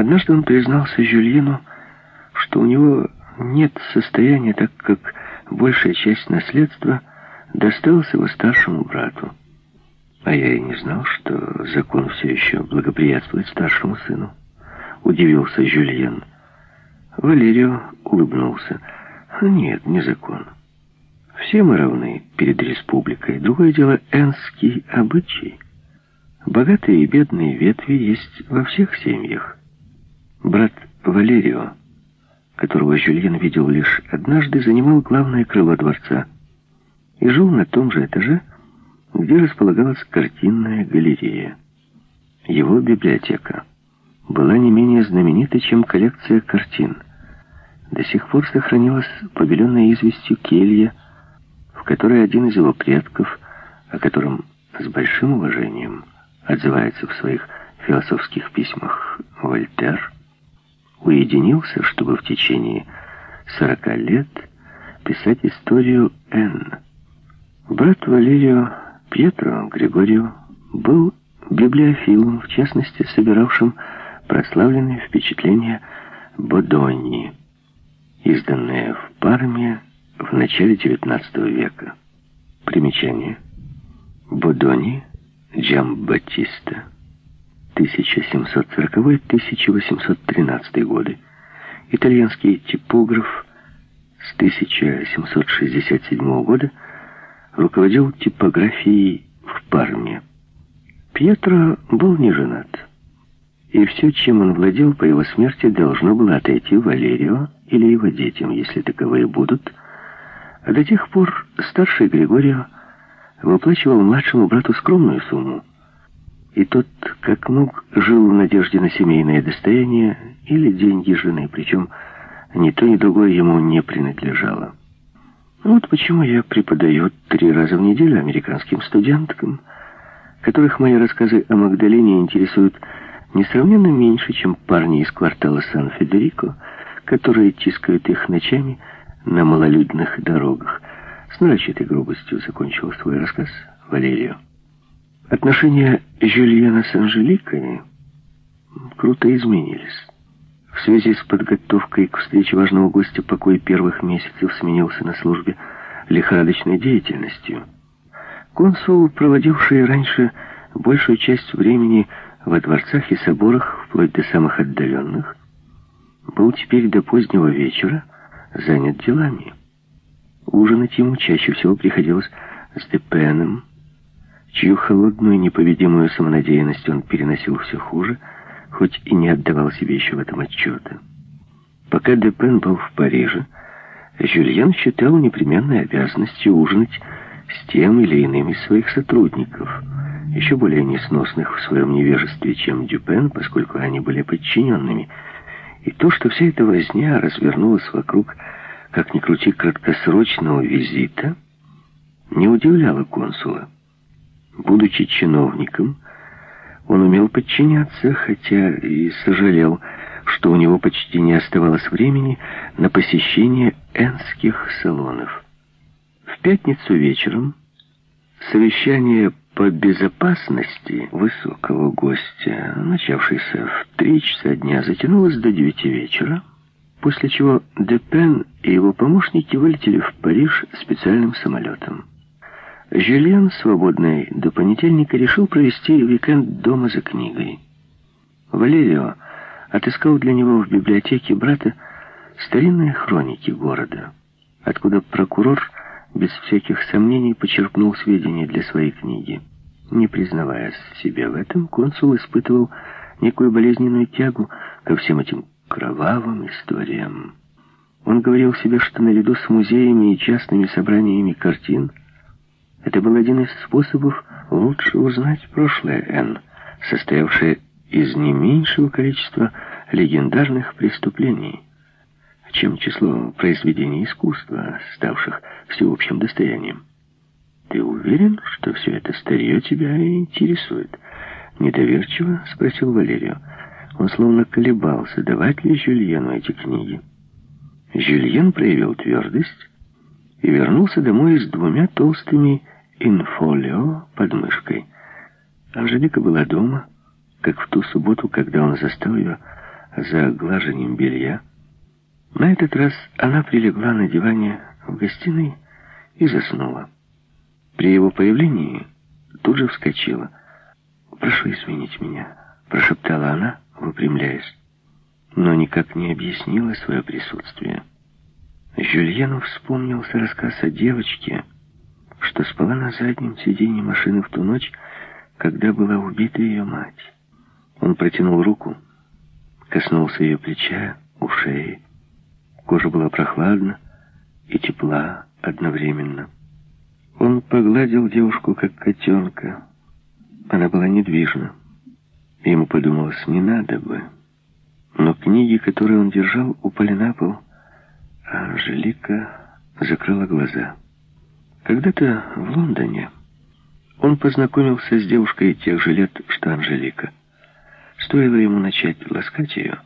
Однажды он признался Жюльену, что у него нет состояния, так как большая часть наследства досталась его старшему брату. А я и не знал, что закон все еще благоприятствует старшему сыну. Удивился Жюльен. Валерио улыбнулся. Нет, не закон. Все мы равны перед республикой. Другое дело энский обычай. Богатые и бедные ветви есть во всех семьях. Брат Валерио, которого Жюльен видел лишь однажды, занимал главное крыло дворца и жил на том же этаже, где располагалась картинная галерея. Его библиотека была не менее знаменита, чем коллекция картин. До сих пор сохранилась побеленная известью келья, в которой один из его предков, о котором с большим уважением отзывается в своих философских письмах Вольтер, уединился, чтобы в течение сорока лет писать историю Н. Брат Валерио Пьетро Григорио был библиофилом, в частности, собиравшим прославленные впечатления Бодонни, изданные в Парме в начале XIX века. Примечание. Бодони Джамбатиста 1740-1813 годы. Итальянский типограф с 1767 года руководил типографией в Парме. Пьетро был не женат, и все, чем он владел по его смерти, должно было отойти Валерио или его детям, если таковые будут, а до тех пор старший Григорио выплачивал младшему брату скромную сумму, и тот, как мог, жил в надежде на семейное достояние или деньги жены, причем ни то, ни другое ему не принадлежало. Вот почему я преподаю три раза в неделю американским студенткам, которых мои рассказы о Магдалене интересуют несравненно меньше, чем парни из квартала Сан-Федерико, которые тискают их ночами на малолюдных дорогах. С нарочитой грубостью закончил свой рассказ Валерию. Отношения Жюльена с Анжеликой круто изменились. В связи с подготовкой к встрече важного гостя покой первых месяцев сменился на службе лихорадочной деятельностью. Консул, проводивший раньше большую часть времени во дворцах и соборах, вплоть до самых отдаленных, был теперь до позднего вечера занят делами. Ужинать ему чаще всего приходилось с Депеном, чью холодную непобедимую самонадеянность он переносил все хуже, хоть и не отдавал себе еще в этом отчета. Пока Депен был в Париже, Жюльен считал непременной обязанностью ужинать с тем или иным из своих сотрудников, еще более несносных в своем невежестве, чем Дюпен, поскольку они были подчиненными. И то, что вся эта возня развернулась вокруг, как ни крути, краткосрочного визита, не удивляло консула. Будучи чиновником, он умел подчиняться, хотя и сожалел, что у него почти не оставалось времени на посещение энских салонов. В пятницу вечером совещание по безопасности высокого гостя, начавшееся в три часа дня, затянулось до девяти вечера, после чего Депен и его помощники вылетели в Париж специальным самолетом. Жюльен, свободный до понедельника, решил провести уикенд дома за книгой. Валерио отыскал для него в библиотеке брата старинные хроники города, откуда прокурор без всяких сомнений почерпнул сведения для своей книги. Не признаваясь себе в этом, консул испытывал некую болезненную тягу ко всем этим кровавым историям. Он говорил себе, что наряду с музеями и частными собраниями картин это был один из способов лучше узнать прошлое Н, состоявшее из не меньшего количества легендарных преступлений, чем число произведений искусства, ставших всеобщим достоянием. «Ты уверен, что все это старье тебя интересует?» Недоверчиво спросил Валерию. Он словно колебался, давать ли Жюльену эти книги. Жюльен проявил твердость и вернулся домой с двумя толстыми инфолио под мышкой. Анжелика была дома, как в ту субботу, когда он застал ее за глажением белья. На этот раз она прилегла на диване в гостиной и заснула. При его появлении тут же вскочила. «Прошу извинить меня», — прошептала она, выпрямляясь, но никак не объяснила свое присутствие. Жюльену вспомнился рассказ о девочке, что спала на заднем сиденье машины в ту ночь, когда была убита ее мать. Он протянул руку, коснулся ее плеча, у шеи. Кожа была прохладна и тепла одновременно. Он погладил девушку, как котенка. Она была недвижна. Ему подумалось, не надо бы. Но книги, которые он держал, упали на пол, а Анжелика закрыла глаза. Когда-то в Лондоне он познакомился с девушкой тех же лет, что Анжелика. Стоило ему начать ласкать ее,